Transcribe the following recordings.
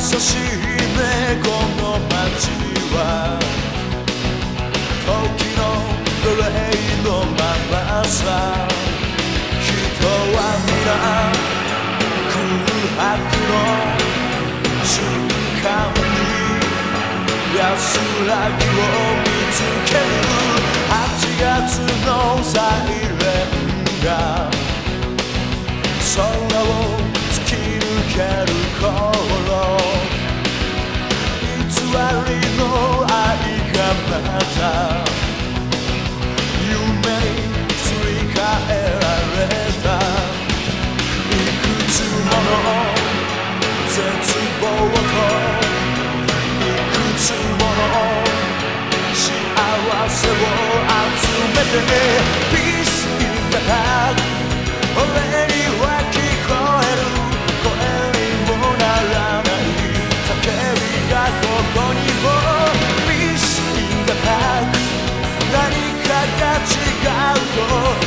しい猫の街は時の奴隷のままさ。人は皆空白の瞬間。に安らぎを見つける8月のサイレンが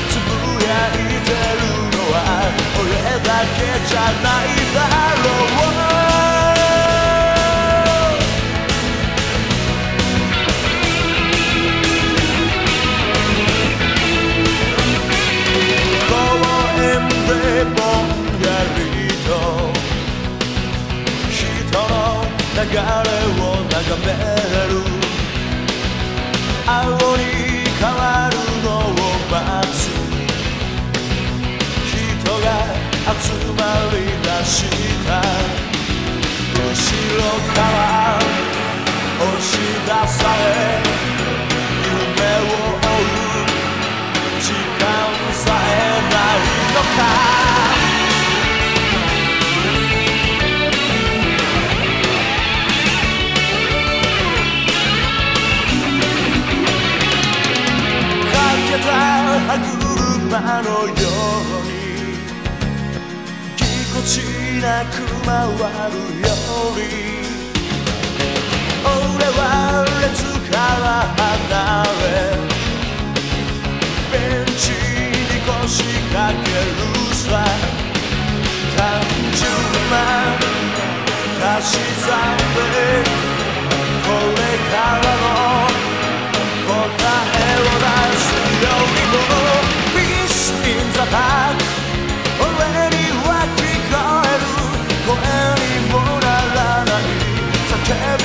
つぶやいてるのは俺だけじゃないだろれを眺める。青に変わるのを待つ。人が集まりだした。後ろから押し出され。のようにぎこちなく回るより俺は列から離れ。ベンチに腰掛けるさ。単純な足し算で。これからの ever